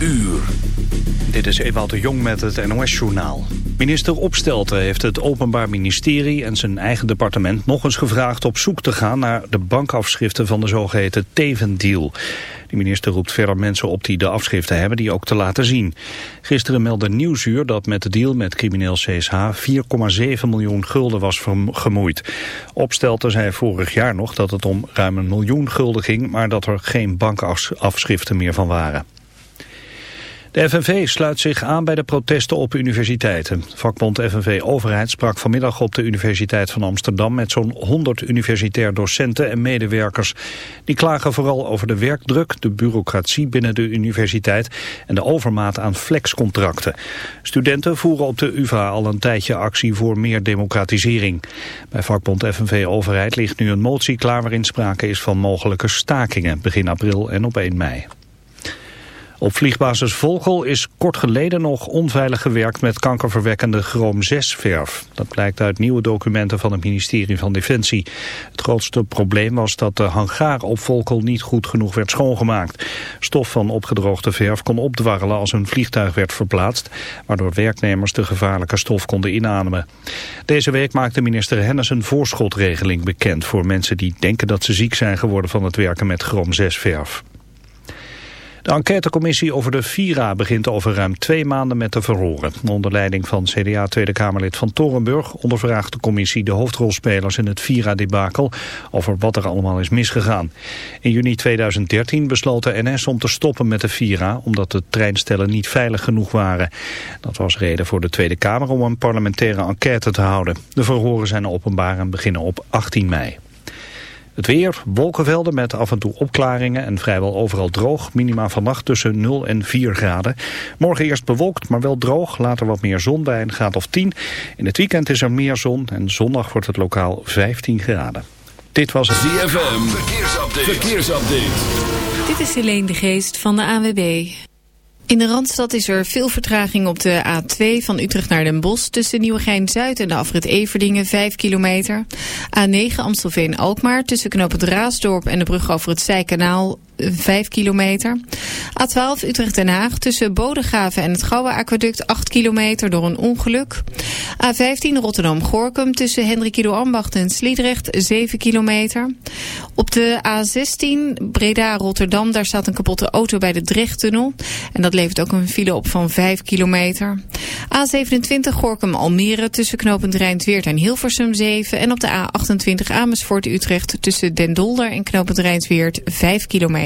uur. Dit is Ewout de Jong met het NOS-journaal. Minister Opstelten heeft het Openbaar Ministerie en zijn eigen departement nog eens gevraagd op zoek te gaan naar de bankafschriften van de zogeheten Teven-deal. De minister roept verder mensen op die de afschriften hebben die ook te laten zien. Gisteren meldde Nieuwsuur dat met de deal met crimineel CSH 4,7 miljoen gulden was gemoeid. Opstelten zei vorig jaar nog dat het om ruim een miljoen gulden ging, maar dat er geen bankafschriften meer van waren. De FNV sluit zich aan bij de protesten op universiteiten. Vakbond FNV Overheid sprak vanmiddag op de Universiteit van Amsterdam met zo'n 100 universitair docenten en medewerkers. Die klagen vooral over de werkdruk, de bureaucratie binnen de universiteit en de overmaat aan flexcontracten. Studenten voeren op de UvA al een tijdje actie voor meer democratisering. Bij vakbond FNV Overheid ligt nu een motie klaar waarin sprake is van mogelijke stakingen begin april en op 1 mei. Op vliegbasis Volgel is kort geleden nog onveilig gewerkt met kankerverwekkende chroom-6-verf. Dat blijkt uit nieuwe documenten van het ministerie van Defensie. Het grootste probleem was dat de hangaar op Volkel niet goed genoeg werd schoongemaakt. Stof van opgedroogde verf kon opdwarrelen als een vliegtuig werd verplaatst, waardoor werknemers de gevaarlijke stof konden inademen. Deze week maakte minister Hennis een voorschotregeling bekend voor mensen die denken dat ze ziek zijn geworden van het werken met chroom-6-verf. De enquêtecommissie over de Vira begint over ruim twee maanden met te verhoren. Onder leiding van CDA Tweede Kamerlid van Torenburg ondervraagt de commissie de hoofdrolspelers in het Vira-debakel over wat er allemaal is misgegaan. In juni 2013 besloot de NS om te stoppen met de Vira omdat de treinstellen niet veilig genoeg waren. Dat was reden voor de Tweede Kamer om een parlementaire enquête te houden. De verhoren zijn openbaar en beginnen op 18 mei. Het weer, wolkenvelden met af en toe opklaringen en vrijwel overal droog. Minima vannacht tussen 0 en 4 graden. Morgen eerst bewolkt, maar wel droog. Later wat meer zon bij een graad of 10. In het weekend is er meer zon en zondag wordt het lokaal 15 graden. Dit was het ZFM. Verkeersupdate. Verkeersupdate. Dit is Helene de Geest van de AWB. In de Randstad is er veel vertraging op de A2 van Utrecht naar Den Bosch... tussen Nieuwegein-Zuid en de afrit Everdingen, 5 kilometer. A9 Amstelveen-Alkmaar tussen knoop het Raasdorp en de brug over het Zijkanaal... 5 kilometer. A12 Utrecht-Den Haag tussen Bodegraven en het Gouwe Aquaduct 8 kilometer door een ongeluk. A15 Rotterdam-Gorkum tussen Hendrikido Ambacht en Sliedrecht 7 kilometer. Op de A16 Breda-Rotterdam daar staat een kapotte auto bij de Drechttunnel. En dat levert ook een file op van 5 kilometer. A27 Gorkum-Almere tussen knooppunt Rijnsweert en Hilversum 7. En op de A28 Amersfoort-Utrecht tussen Den Dolder en knooppunt Rijnsweert 5 kilometer.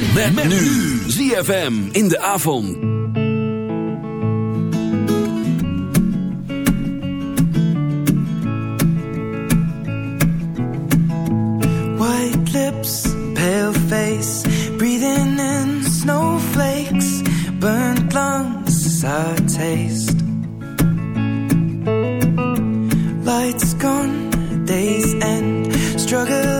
Met, met nu. ZFM in de avond. White lips, pale face, breathing in snowflakes, burnt lungs, sour taste. Lights gone, days end, struggling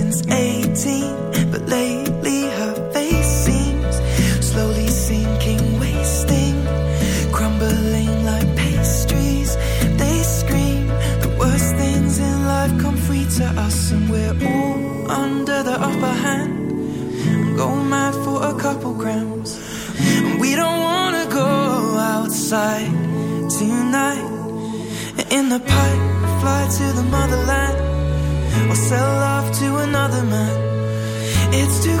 to the motherland or sell off to another man. It's too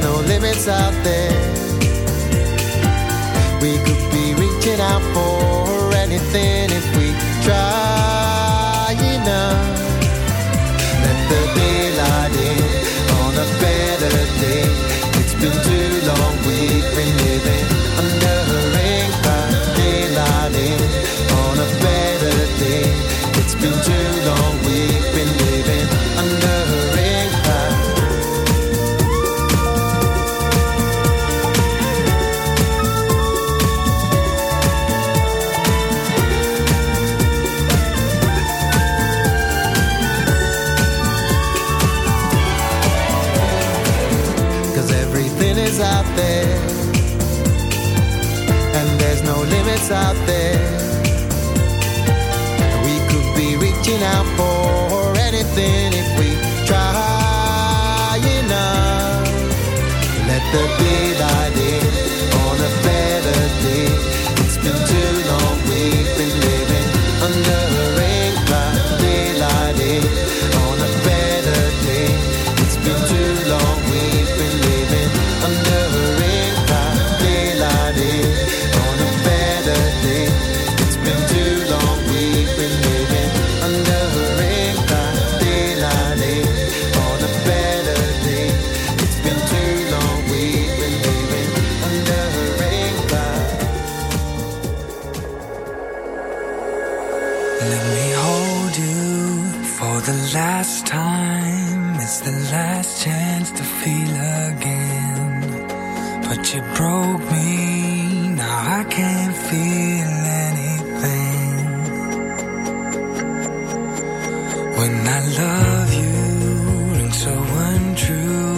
there's no limits out there. We could be reaching out for anything can't feel anything when I love you and so untrue.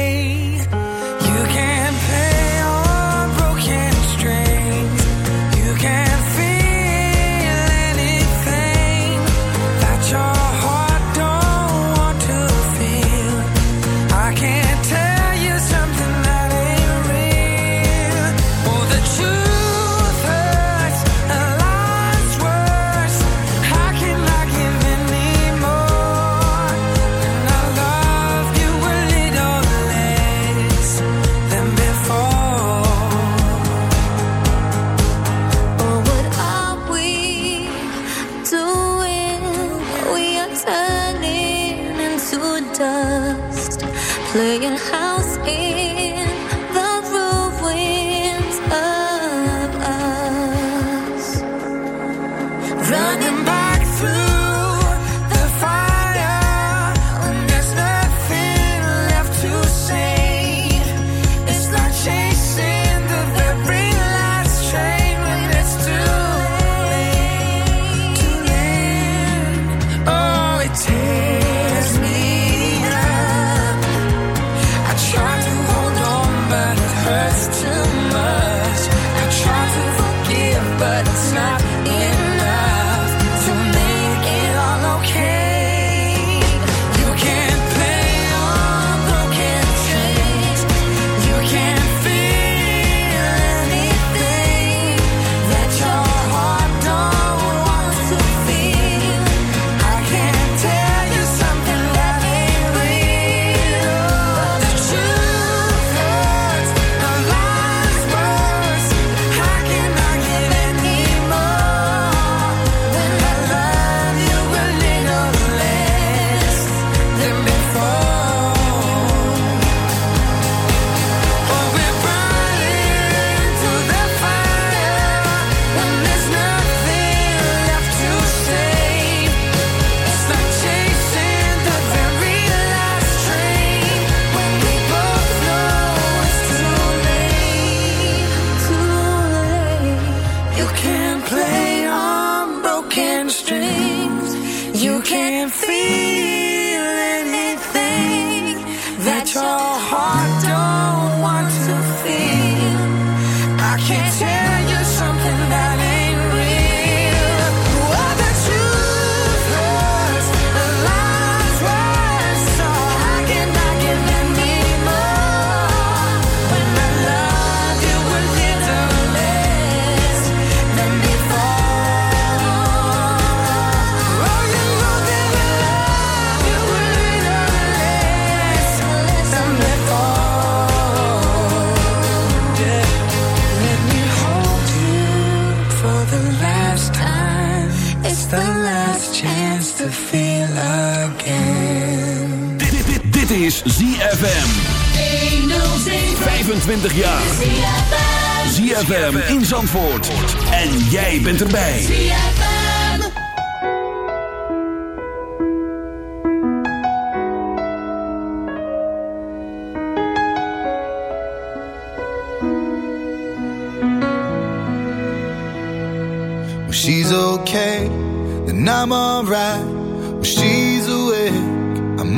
To feel again. Dit, dit, dit, is ZFM. 25 jaar. ZFM in Zandvoort. En jij bent erbij. When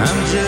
I'm just